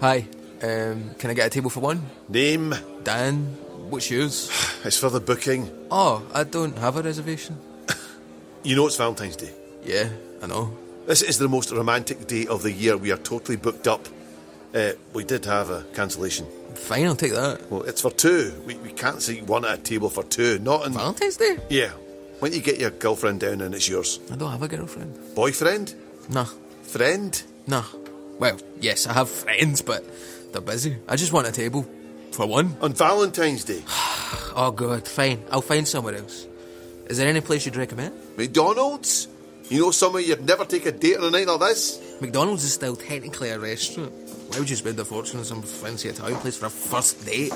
Hi. Um, can I get a table for one? Name? Dan, what's yours? It's for the booking. Oh, I don't have a reservation. You know it's Valentine's Day. Yeah, I know. This is the most romantic day of the year. We are totally booked up. Uh, we did have a cancellation. Fine, I'll take that. Well, it's for two. We, we can't see one at a table for two. Not on Valentine's Day? Yeah. Why don't you get your girlfriend down and it's yours? I don't have a girlfriend. Boyfriend? Nah, Friend? nah. Well, yes, I have friends, but they're busy. I just want a table for one. On Valentine's Day? Oh, God, fine. I'll find somewhere else. Is there any place you'd recommend? McDonald's? You know somewhere you'd never take a date on a night like this? McDonald's is still technically a restaurant. Why would you spend a fortune on some fancy Italian place for a first date?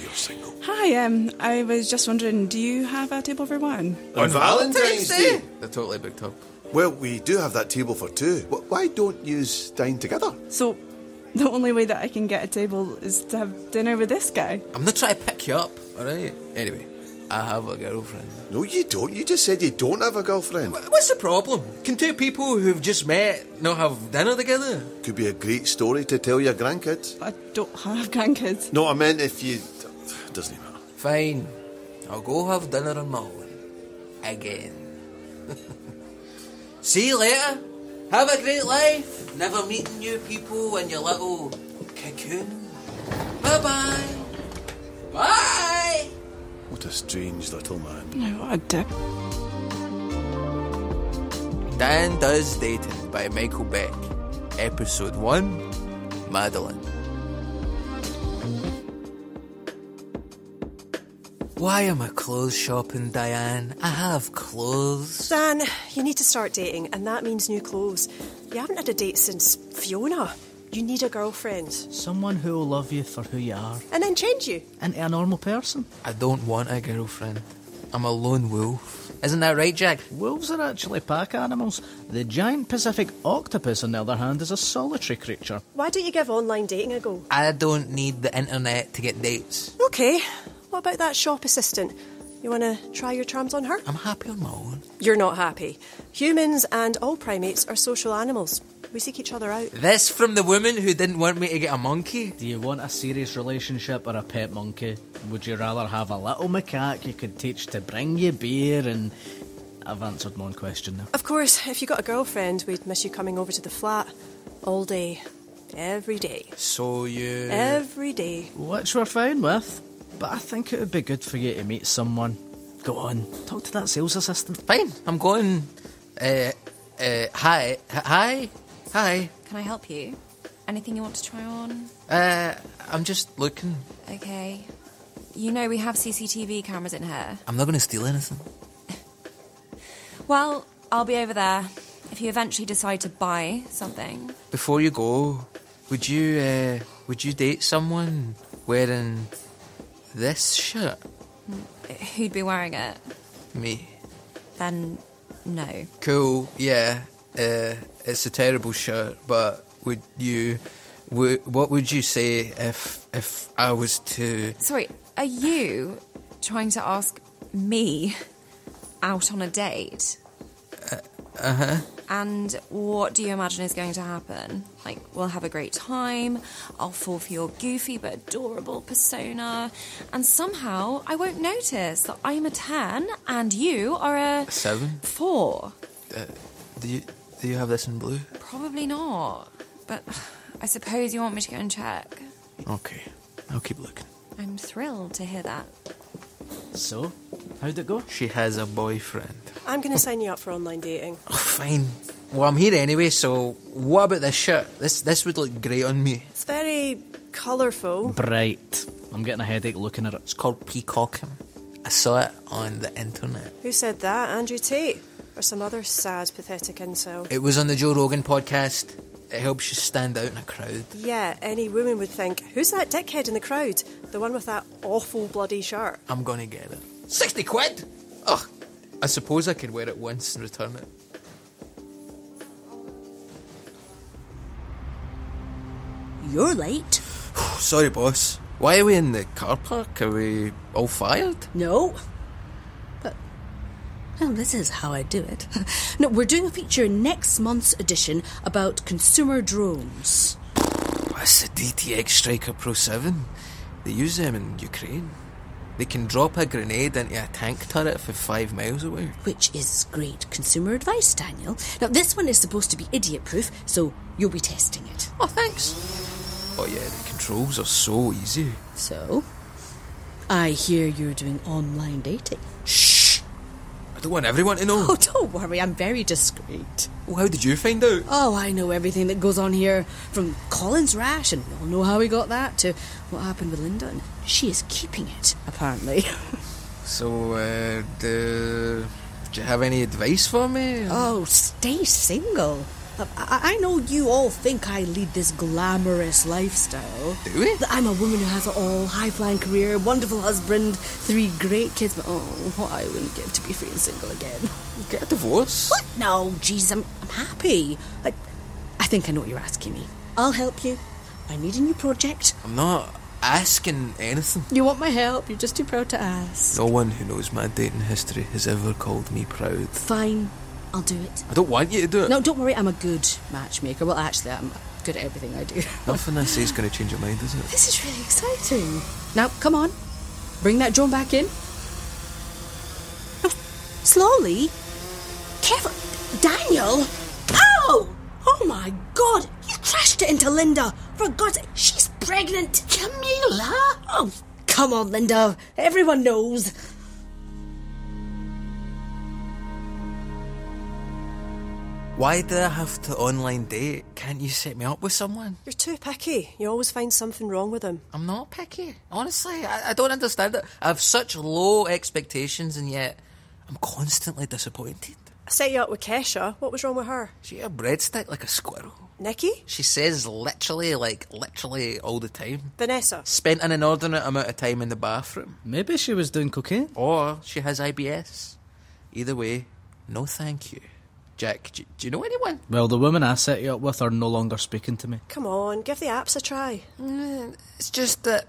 You're single. Hi, um, I was just wondering, do you have a table for one? On Valentine's Day? They're totally booked up. Well, we do have that table for two. Why don't you dine together? So, the only way that I can get a table is to have dinner with this guy. I'm not trying to pick you up, alright? Anyway, I have a girlfriend. No, you don't. You just said you don't have a girlfriend. Wh- What's the problem? Can two people who've just met not have dinner together? Could be a great story to tell your grandkids. I don't have grandkids. No, I meant if you. Doesn't matter. Fine. I'll go have dinner on my own. Again. See you later. Have a great life. Never meeting new people in your little cocoon. Bye bye. Bye. What a strange little man. Oh, what a dick. Dan Does Dating by Michael Beck. Episode 1 Madeline. Why am I clothes shopping, Diane? I have clothes. Dan, you need to start dating, and that means new clothes. You haven't had a date since Fiona. You need a girlfriend. Someone who will love you for who you are And then change you. into a normal person. I don't want a girlfriend. I'm a lone wolf. Isn't that right, Jack? Wolves are actually pack animals. The giant Pacific octopus, on the other hand, is a solitary creature. Why don't you give online dating a go? I don't need the internet to get dates. Okay, what about that shop assistant? You want to try your charms on her? I'm happy on my own. You're not happy. Humans and all primates are social animals. We seek each other out. This from the woman who didn't want me to get a monkey? Do you want a serious relationship or a pet monkey? Would you rather have a little macaque you could teach to bring you beer and. I've answered my own question now. Of course, if you got a girlfriend, we'd miss you coming over to the flat all day, every day, So you. every day. Which we're fine with, but I think it would be good for you to meet someone. Go on, talk to that sales assistant. Fine, I'm going. Uh, uh, hi. Hi. Hi. Can I help you? Anything you want to try on? Uh, I'm just looking. Okay. You know we have CCTV cameras in here. I'm not going to steal anything. Well, I'll be over there if you eventually decide to buy something. Before you go, would you, uh, would you date someone wearing this shirt? Who'd be wearing it? Me. Then, no. Cool, yeah. Uh, it's a terrible shirt, but would you. W- what would you say if if I was to. Sorry, are you trying to ask me out on a date? Uh huh. And what do you imagine is going to happen? Like, we'll have a great time, I'll fall for your goofy but adorable persona, and somehow I won't notice that I'm a 10 and you are a Seven? 4. Uh, do you, do you have this in blue? Probably not, but I suppose you want me to go and check. Okay, I'll keep looking. I'm thrilled to hear that. So, how'd it go? She has a boyfriend. I'm going to sign you up for online dating. Oh, fine. Well, I'm here anyway, so what about this shirt? This this would look great on me. It's very colourful. Bright. I'm getting a headache looking at it. It's called peacocking. I saw it on the internet. Who said that? Andrew Tate? Or some other sad, pathetic incel? It was on the Joe Rogan podcast. It helps you stand out in a crowd. Yeah, any woman would think, who's that dickhead in the crowd? The one with that awful bloody shirt. I'm gonna get it. 60 quid? Ugh. I suppose I could wear it once and return it. You're late. Sorry, boss. Why are we in the car park? Are we all fired? No. Well, this is how I do it. no, we're doing a feature in next month's edition about consumer drones. That's the DTX Striker Pro 7. They use them in Ukraine. They can drop a grenade into a tank turret for five miles away. Which is great consumer advice, Daniel. Now, this one is supposed to be idiot proof, so you'll be testing it. Oh, thanks. Oh, yeah, the controls are so easy. So, I hear you're doing online dating. Shh! I don't want everyone to know. Oh, don't worry, I'm very discreet. Well, how did you find out? Oh, I know everything that goes on here. From Colin's rash, and we all know how we got that, to what happened with Linda, and she is keeping it, apparently. So, uh, do, do you have any advice for me? oh, stay single. I, I know you all think I lead this glamorous lifestyle. Do we? I'm a woman who has it all high flying career, wonderful husband, three great kids, but oh, what I wouldn't give to be free and single again. Get a divorce. What? No, jeez, I'm, I'm happy. I, I think I know what you're asking me. I'll help you. I need a new project. I'm not asking anything. You want my help, you're just too proud to ask. No one who knows my dating history has ever called me proud. Fine, I'll do it. I don't want you to do it. No, don't worry, I'm a good matchmaker. Well, actually, I'm good at everything I do. Nothing I say is going to change your mind, is it? This is really exciting. Now, come on. Bring that drone back in. No, slowly. Careful. Daniel! Ow! Oh my god! You crashed it into Linda! For God's sake, she's pregnant! Jamila! Oh, come on, Linda. Everyone knows. Why do I have to online date? Can't you set me up with someone? You're too picky. You always find something wrong with them. I'm not picky. Honestly, I, I don't understand it. I have such low expectations and yet I'm constantly disappointed. I set you up with Kesha. What was wrong with her? She a breadstick like a squirrel. Nikki? She says literally, like, literally all the time. Vanessa? Spent an inordinate amount of time in the bathroom. Maybe she was doing cocaine. Or she has IBS. Either way, no thank you. Jack, do, do you know anyone? Well, the women I set you up with are no longer speaking to me. Come on, give the apps a try. Mm, It's just that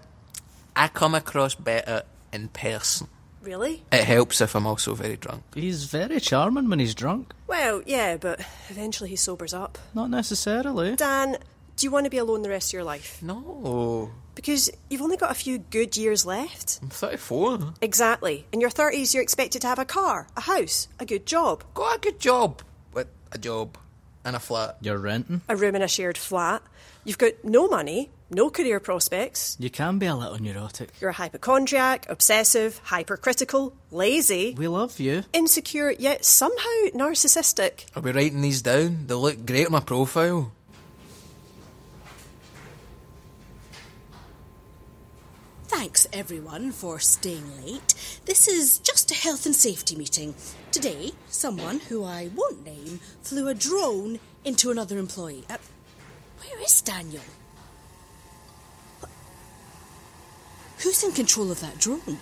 I come across better in person. Really? It helps if I'm also very drunk. He's very charming when he's drunk. Well, yeah, but eventually he sobers up. Not necessarily. Dan, do you want to be alone the rest of your life? No, Because you've only got a few good years left. I'm 34. Exactly. In your 30s, you're expected to have a car, a house, a good job, Got a good job. With a job and a flat. You're renting. a room in a shared flat. You've got no money, no career prospects. You can be a little neurotic. You're a hypochondriac, obsessive, hypercritical, lazy, We love you. insecure, yet somehow narcissistic. I'll be writing these down. They look great on my profile. Thanks, everyone, for staying late. This is just a health and safety meeting. Today, someone who I won't name flew a drone into another employee. Uh, where is Daniel? Who's in control of that drone?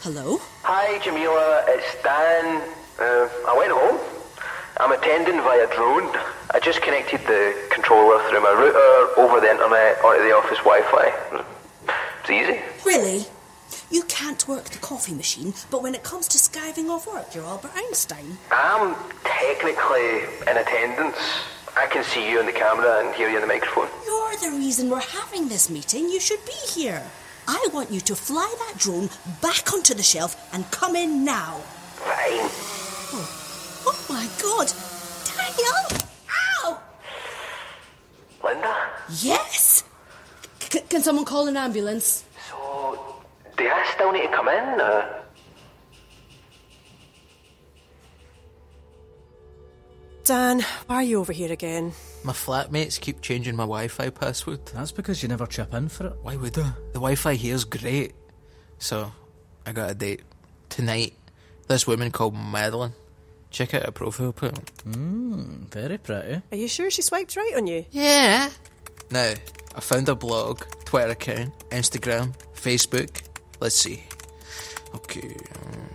Hello? Hi, Jamila. It's Dan. Uh, I went home. I'm attending via drone. I just connected the controller through my router over the internet onto the office Wi-Fi. It's easy. Really? You can't work the coffee machine, but when it comes to skiving off work, you're Albert Einstein. I'm technically in attendance. I can see you on the camera and hear you on the microphone. You're the reason we're having this meeting. You should be here. I want you to fly that drone back onto the shelf and come in now. Fine. Oh, oh my god! Daniel! Ow! Linda? Yes! C- can someone call an ambulance? So, do I still need to come in? Or? Dan, why are you over here again? My flatmates keep changing my Wi-Fi password. That's because you never chip in for it. Why would I? The Wi-Fi here's great. So, I got a date tonight. This woman called Madeline. Check out her profile pic. Mmm, very pretty. Are you sure she swiped right on you? Yeah. Now, I found a blog, Twitter account, Instagram, Facebook. Let's see. Okay. um,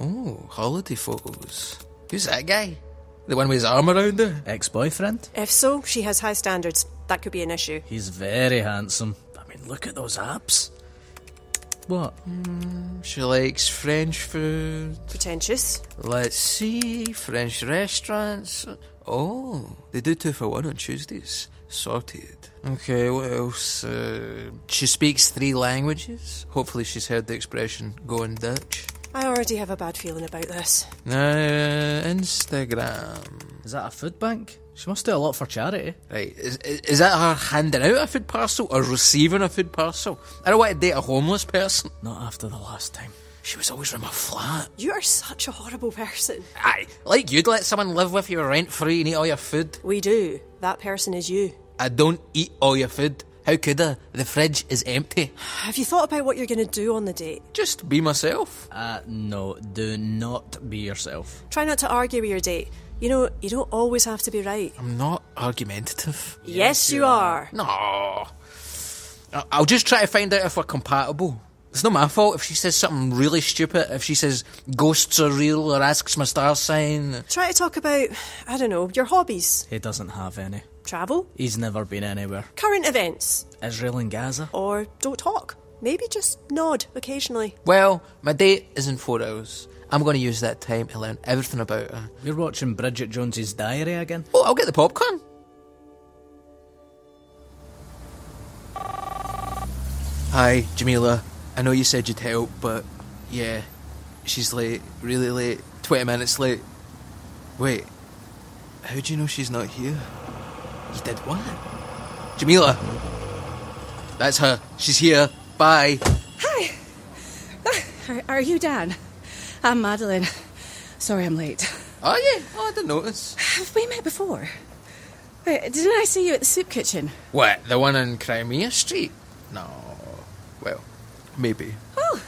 Oh, holiday photos. Who's that guy? The one with his arm around her? Ex-boyfriend? If so, she has high standards. That could be an issue. He's very handsome. I mean, look at those abs. What? She likes French food. Pretentious. Let's see, French restaurants. Oh, they do two for one on Tuesdays. Sorted. Okay, what else? Uh, she speaks three languages. Hopefully, she's heard the expression "going Dutch." I already have a bad feeling about this. Uh, Instagram. Is that a food bank? She must do a lot for charity. Right, is, is, is that her handing out a food parcel or receiving a food parcel? I don't want to date a homeless person. Not after the last time. She was always in my flat. You are such a horrible person. Aye, like you'd let someone live with you rent free and eat all your food. We do. That person is you. I don't eat all your food. How could I? The fridge is empty. Have you thought about what you're going to do on the date? Just be myself. Uh, no, do not be yourself. Try not to argue with your date. You know, you don't always have to be right. I'm not argumentative. Yes, you are. No. I- I'll just try to find out if we're compatible. It's not my fault if she says something really stupid, if she says ghosts are real or asks my star sign. Try to talk about, I don't know, your hobbies. He doesn't have any. Travel, He's never been anywhere. current events, Israel and Gaza? or don't talk. Maybe just nod occasionally. Well, my date is in four hours. I'm going to use that time to learn everything about her. We're watching Bridget Jones's diary again. Oh, I'll get the popcorn. Hi, Jamila. I know you said you'd help, but yeah, she's late, really late, 20 minutes late. Wait, how do you know she's not here? You did what? Jamila! That's her. She's here. Bye. Hi. Uh, are, are you Dan? I'm Madeline. Sorry I'm late. Oh, yeah. Oh, I didn't notice. Have we met before? Wait, didn't I see you at the soup kitchen? What, the one on Crimea Street? No. Well, maybe. Oh,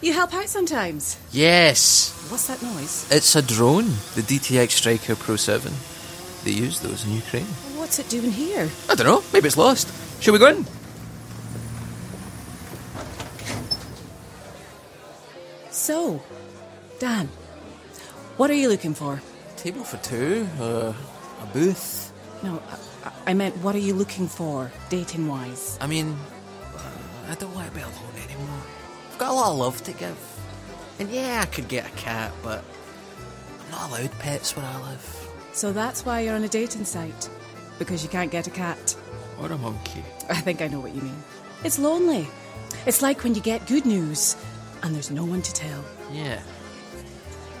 you help out sometimes. Yes. What's that noise? It's a drone, the DTX Striker Pro 7. They use those in Ukraine. What's it doing here? I don't know, maybe it's lost. Shall we go in? So, Dan, what are you looking for? Table for two, uh, a booth. No, I, I meant what are you looking for, dating wise? I mean, uh, I don't want to be alone anymore. I've got a lot of love to give. And yeah, I could get a cat, but I'm not allowed pets where I live. So that's why you're on a dating site? Because you can't get a cat? Or a monkey. I think I know what you mean. It's lonely. It's like when you get good news and there's no one to tell. Yeah.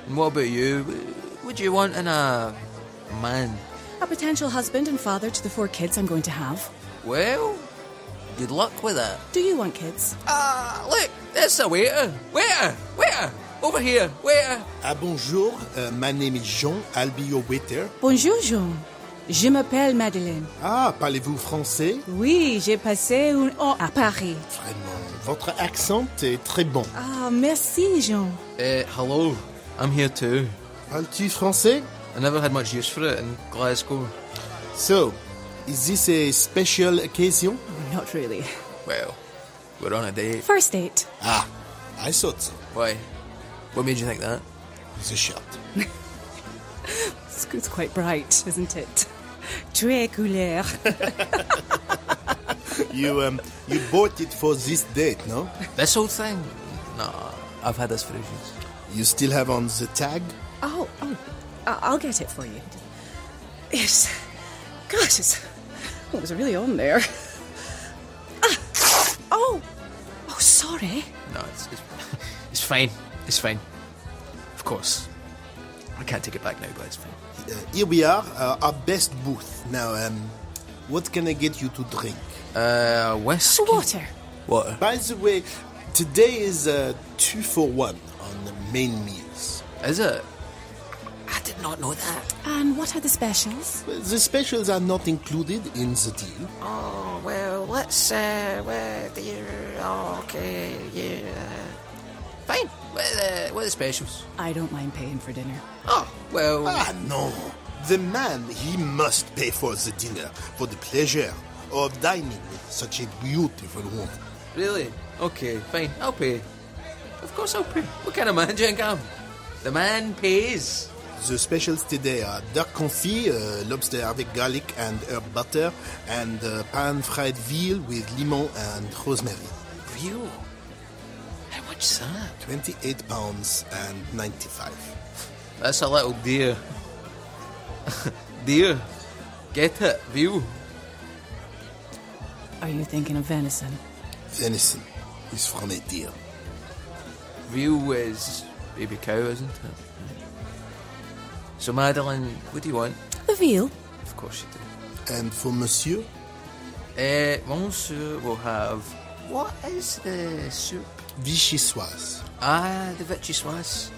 And what about you? Would you want in a man? A potential husband and father to the four kids I'm going to have. Well, good luck with that. Do you want kids? Ah, look, there's a waiter. Waiter, waiter, over here, waiter. Ah, bonjour, uh, my name is Jean. I'll be your waiter. Bonjour, Jean. Je m'appelle Madeleine. Ah, parlez-vous français? Oui, j'ai passé un an à Paris. Vraiment, votre accent est très bon. Ah, merci, Jean. Uh, hello, I'm here too. Parles-tu français? I never had much use for it in Glasgow. So, is this a special occasion? Not really. Well, we're on a date. First date. Ah, I thought so. Why? What made you think that? The shot. It's, it's quite bright, isn't it? Très couleur. you um, you bought it for this date, no? This whole thing? No, I've had this for ages. You still have on the tag? Oh, oh, I- I'll get it for you. Yes. Gosh, it's, oh, it was really on there. Ah. Oh, oh, sorry. No, it's, it's it's fine. It's fine. Of course, I can't take it back now, but it's fine. Uh, here we are, uh, our best booth. Now, um, what can I get you to drink? Uh, whiskey. Water. Water. By the way, today is uh, two for one on the main meals. Is it? I did not know that. And what are the specials? Well, The specials are not included in the deal. Oh well, let's uh, well, dear, oh, okay, yeah, fine. What are, the, what are the specials? I don't mind paying for dinner. Oh well, Ah, no. The man, he must pay for the dinner, for the pleasure of dining with such a beautiful woman. really? Okay, fine. I'll pay. Of course, I'll pay. What kind of man do you think I'm? The man pays. The specials today are duck confit, uh, lobster avec garlic and herb butter, and uh, pan fried veal with lemon and rosemary. Real? How much is that? 28 pounds and 95. That's a little dear. dear. Get it, veal. Are you thinking of venison? Venison is from a deer. Veal is baby cow, isn't it? So, Madeline, what do you want? The veal. Of course you do. And for Monsieur? Uh, Monsieur will have. What is the soup? Vichyssoise. Ah, the vichyssoise.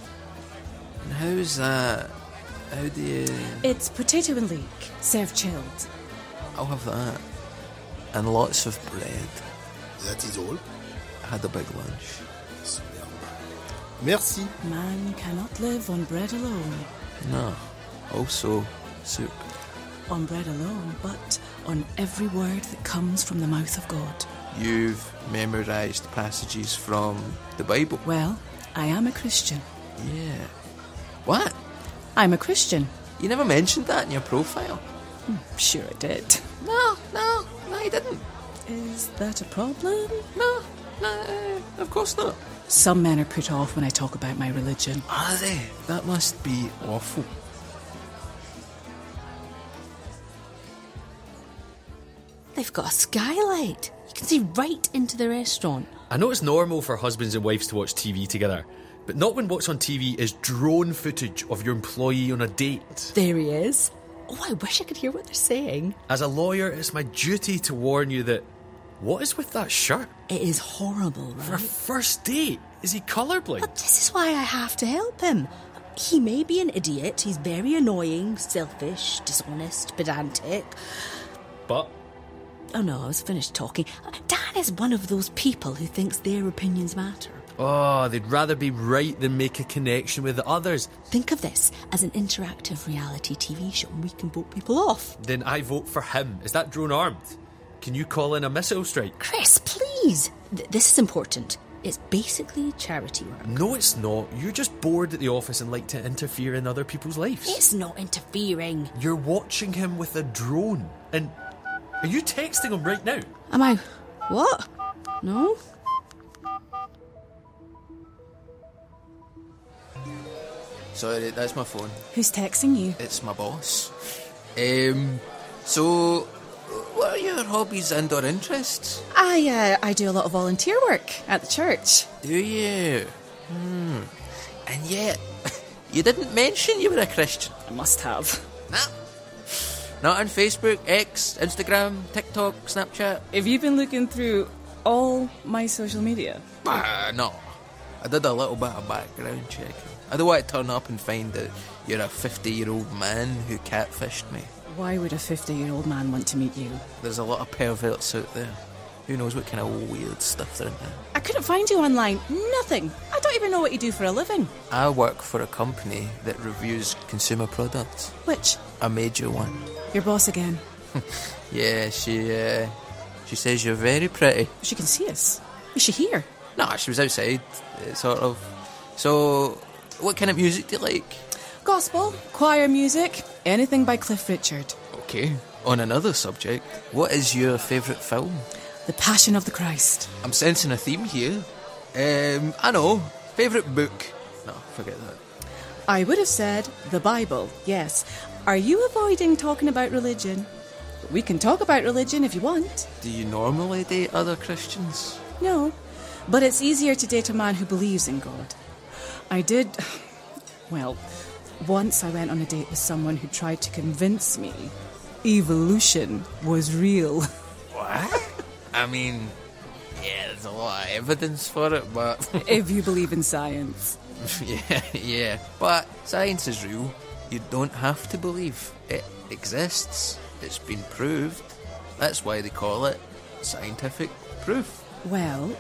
And how's that? How do you. It's potato and leek, served chilled. I'll have that. And lots of bread. That is all. I had a big lunch. Merci. Man cannot live on bread alone. No. Also, soup. On bread alone, but on every word that comes from the mouth of God. You've memorised passages from the Bible. Well, I am a Christian. Yeah. What? I'm a Christian. You never mentioned that in your profile. Hmm, Sure, I did. No, no, no, you didn't. Is that a problem? No, no, of course not. Some men are put off when I talk about my religion. Are they? That must be awful. They've got a skylight. You can see right into the restaurant. I know it's normal for husbands and wives to watch TV together, but not when what's on TV is drone footage of your employee on a date. There he is. Oh, I wish I could hear what they're saying. As a lawyer, it's my duty to warn you that. What is with that shirt? It is horrible, For a first date? Is he colourblind? But this is why I have to help him. He may be an idiot. He's very annoying, selfish, dishonest, pedantic. But Oh no, I was finished talking. Dan is one of those people who thinks their opinions matter. Oh, they'd rather be right than make a connection with the others. Think of this as an interactive reality TV show and we can vote people off. Then I vote for him. Is that drone armed? Can you call in a missile strike? Chris, please! Th- this is important. It's basically charity work. No, it's not. You're just bored at the office and like to interfere in other people's lives. It's not interfering. You're watching him with a drone. And are you texting him right now? Am I. What? No? Sorry, that's my phone. Who's texting you? It's my boss. Um, so, what are your hobbies and or interests? I, uh, I do a lot of volunteer work at the church. Do you? Hmm. And yet, you didn't mention you were a Christian. I must have. Nah. Not on Facebook, X, Instagram, TikTok, Snapchat. Have you been looking through all my social media? Ah, no. I did a little bit of background checking. I don't want to turn up and find that you're a 50 year old man who catfished me. Why would a 50 year old man want to meet you? There's a lot of perverts out there. Who knows what kind of weird stuff they're into. I couldn't find you online. Nothing. I don't even know what you do for a living. I work for a company that reviews consumer products. Which? A major one. Your boss again. Yeah, she uh, she says you're very pretty. She can see us. Is she here? No, she was outside, uh, sort of. So, what kind of music do you like? Gospel, choir music, anything by Cliff Richard. Okay. On another subject, what is your favourite film? The Passion of the Christ. I'm sensing a theme here. Um, I know. Favourite book? No, forget that. I would have said the Bible, yes. Are you avoiding talking about religion? We can talk about religion if you want. Do you normally date other Christians? No, but it's easier to date a man who believes in God. I did. Well, once I went on a date with someone who tried to convince me evolution was real. What? I mean, yeah, there's a lot of evidence for it, but. if you believe in science. yeah, yeah. But science is real. You don't have to believe. It exists. It's been proved. That's why they call it scientific proof. Well,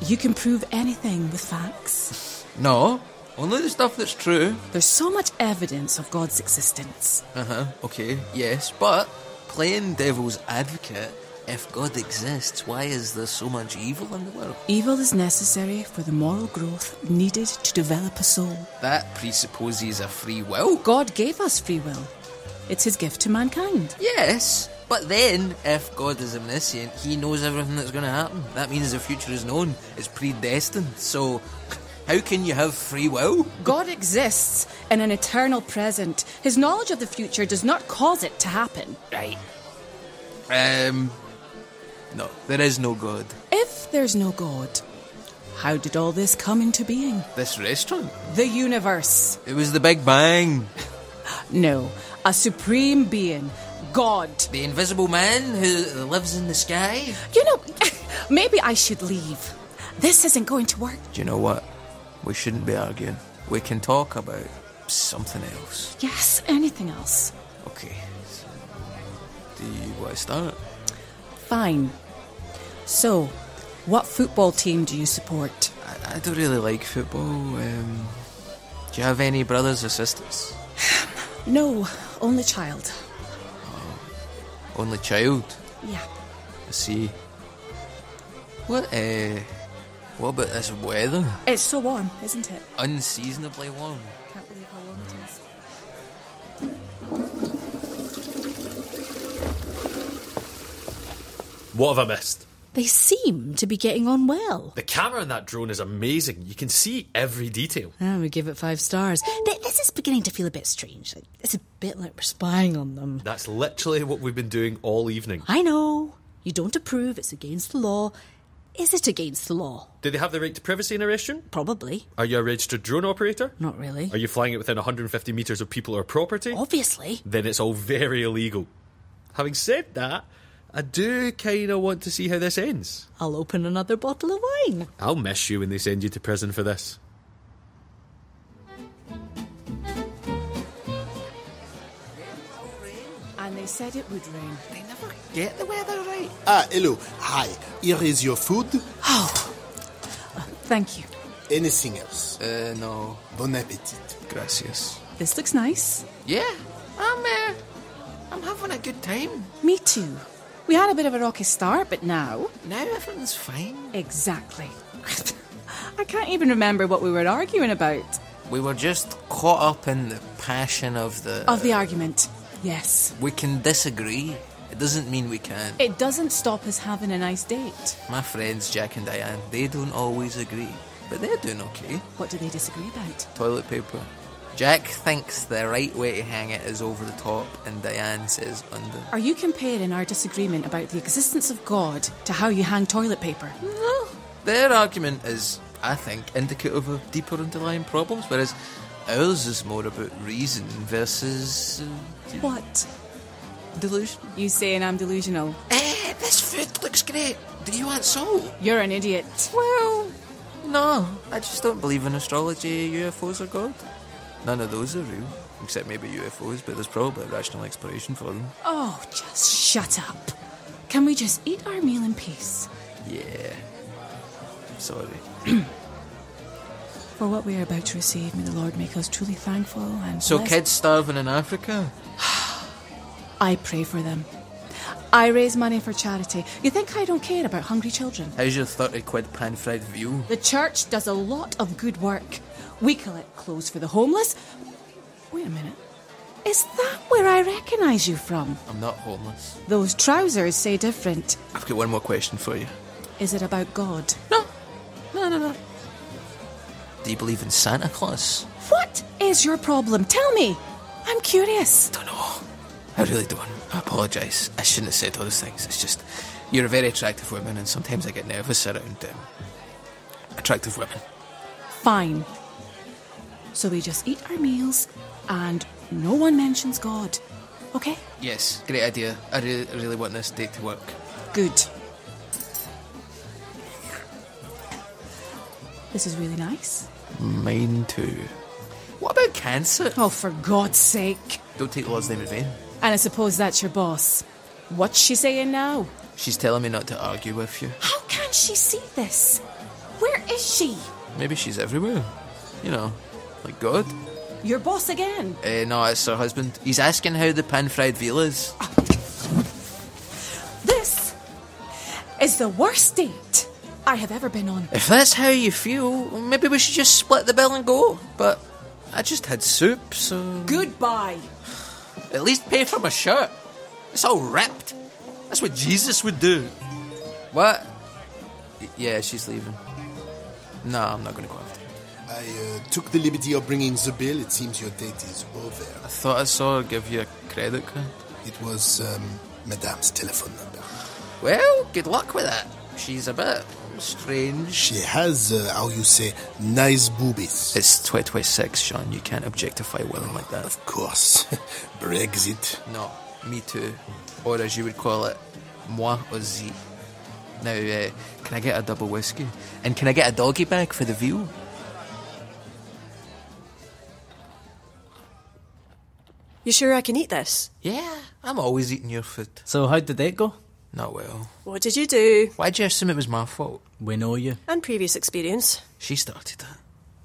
you can prove anything with facts. No, only the stuff that's true. There's so much evidence of God's existence. Uh huh, okay, yes, but playing devil's advocate, if God exists, why is there so much evil in the world? Evil is necessary for the moral growth needed to develop a soul. That presupposes a free will. God gave us free will. It's his gift to mankind. Yes, but then, if God is omniscient, he knows everything that's going to happen. That means the future is known. It's predestined. So, how can you have free will? God exists in an eternal present. His knowledge of the future does not cause it to happen. Right. Um. No, there is no God. If there's no God, how did all this come into being? This restaurant? The universe. It was the Big Bang. No, a supreme being. God. The invisible man who lives in the sky? You know, maybe I should leave. This isn't going to work. Do you know what? We shouldn't be arguing. We can talk about something else. Yes, anything else. Okay. so, do you want to start? Fine. So, what football team do you support? I, I don't really like football. Um, do you have any brothers or sisters? No, only child. Only child? Yeah. I see. What, uh, what about this weather? It's so warm, isn't it? Unseasonably warm. Can't believe how warm it is. What have I missed? They seem to be getting on well. The camera in that drone is amazing. You can see every detail. Ah, we give it five stars. Th- This is beginning to feel a bit strange. Like, It's a bit like we're spying on them. That's literally what we've been doing all evening. I know. You don't approve. It's against the law. Is it against the law? Do they have the right to privacy in a restaurant? Probably. Are you a registered drone operator? Not really. Are you flying it within 150 metres of people or property? Obviously. Then it's all very illegal. Having said that, I do kind of want to see how this ends. I'll open another bottle of wine. I'll miss you when they send you to prison for this. And they said it would rain. They never get the weather right. Ah, hello. Hi. Here is your food. Oh, thank you. Anything else? Uh, no. Bon appetit. Gracias. This looks nice. Yeah, I'm, uh, I'm having a good time. Me too. We had a bit of a rocky start, but now. Now everything's fine. Exactly. I can't even remember what we were arguing about. We were just caught up in the passion of the. Of the argument. Yes. We can disagree. It doesn't mean we can't. It doesn't stop us having a nice date. My friends Jack and Diane, they don't always agree, but they're doing okay. What do they disagree about? Toilet paper. Jack thinks the right way to hang it is over the top, and Diane says under. Are you comparing our disagreement about the existence of God to how you hang toilet paper? No. Their argument is, I think, indicative of deeper underlying problems, whereas ours is more about reason versus uh, What? delusion. You saying I'm delusional? Eh, this food looks great. Do you want salt? You're an idiot. Well, no. I just don't believe in astrology, UFOs, or God. None of those are real, except maybe UFOs, but there's probably a rational explanation for them. Oh, just shut up. Can we just eat our meal in peace? Yeah. Sorry. For what we are about to receive, may the Lord make us truly thankful and So blessed. kids starving in Africa? I pray for them. I raise money for charity. You think I don't care about hungry children? How's your 30 quid pan fried veal? The church does a lot of good work. We collect clothes for the homeless. Wait a minute. Is that where I recognise you from? I'm not homeless. Those trousers say different. I've got one more question for you. Is it about God? No. No, no, no. Do you believe in Santa Claus? What is your problem? Tell me. I'm curious. Don't know. I really don't. I apologise. I shouldn't have said all those things. It's just, you're a very attractive woman, and sometimes I get nervous around um, attractive women. Fine. So we just eat our meals and no one mentions God. Okay? Yes, great idea. I really, really want this date to work. Good. This is really nice. Mine too. What about cancer? Oh, for God's sake. Don't take the Lord's name in vain. And I suppose that's your boss. What's she saying now? She's telling me not to argue with you. How can she see this? Where is she? Maybe she's everywhere. You know, like God. Your boss again. Uh, no, it's her husband. He's asking how the pan fried veal is. This is the worst date I have ever been on. If that's how you feel, maybe we should just split the bill and go. But I just had soup, so. Goodbye. At least pay for my shirt. It's all ripped. That's what Jesus would do. What? Yeah, she's leaving. No, I'm not going to go. I uh, took the liberty of bringing the bill. It seems your date is over. I thought I saw her give you a credit card. It was um, Madame's telephone number. Well, good luck with it. She's a bit strange. She has, uh, how you say, nice boobies. It's 2026, Sean. You can't objectify women like that. Of course. Brexit. No, me too. Or as you would call it, moi aussi. Now, uh, can I get a double whiskey? And can I get a doggy bag for the veal? You sure I can eat this? Yeah, I'm always eating your food. So, how did that go? Not well. What did you do? Why'd you assume it was my fault? We know you. And previous experience. She started it.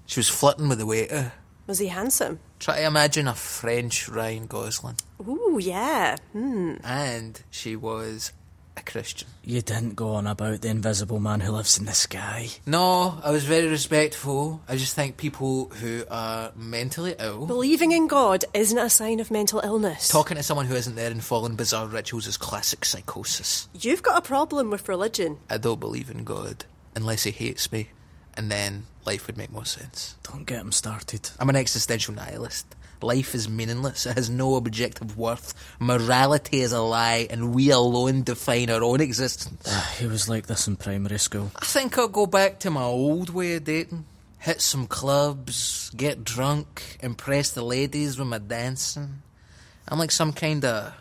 She was flirting with the waiter. Was he handsome? Try to imagine a French Ryan Gosling. Ooh, yeah. Hmm. And she was a Christian. You didn't go on about the invisible man who lives in the sky. No, I was very respectful. I just think people who are mentally ill. Believing in God isn't a sign of mental illness. Talking to someone who isn't there and following bizarre rituals is classic psychosis. You've got a problem with religion. I don't believe in God unless he hates me, and then life would make more sense. Don't get him started. I'm an existential nihilist. Life is meaningless. It has no objective worth. Morality is a lie, and we alone define our own existence. Ah, he was like this in primary school. I think I'll go back to my old way of dating. Hit some clubs, get drunk, impress the ladies with my dancing. I'm like some kind of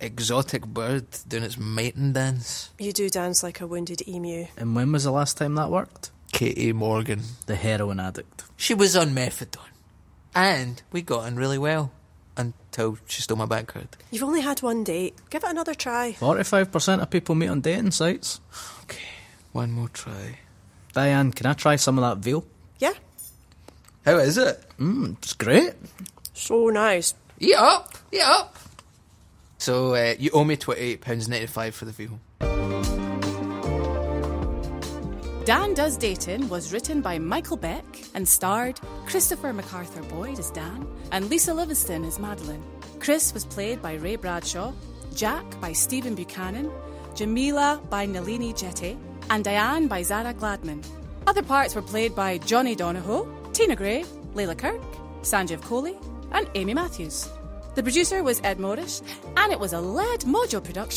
exotic bird doing its mating dance. You do dance like a wounded emu. And when was the last time that worked? Katie Morgan. The heroin addict. She was on methadone. And we got on really well. Until she stole my bank card. You've only had one date. Give it another try. 45% of people meet on dating sites. Okay, one more try. Diane, can I try some of that veal? Yeah. How is it? Mmm, it's great. So nice. Eat up! Eat up! So, uh, you owe me £28.95 for the veal. Dan Does Dating was written by Michael Beck and starred Christopher MacArthur Boyd as Dan and Lisa Livingstone as Madeline. Chris was played by Ray Bradshaw, Jack by Stephen Buchanan, Jamila by Nalini Chetty, and Diane by Zara Gladman. Other parts were played by Johnny Donahoe, Tina Gray, Layla Kirk, Sanjeev Kohli, and Amy Matthews. The producer was Ed Morris, and it was a lead module production.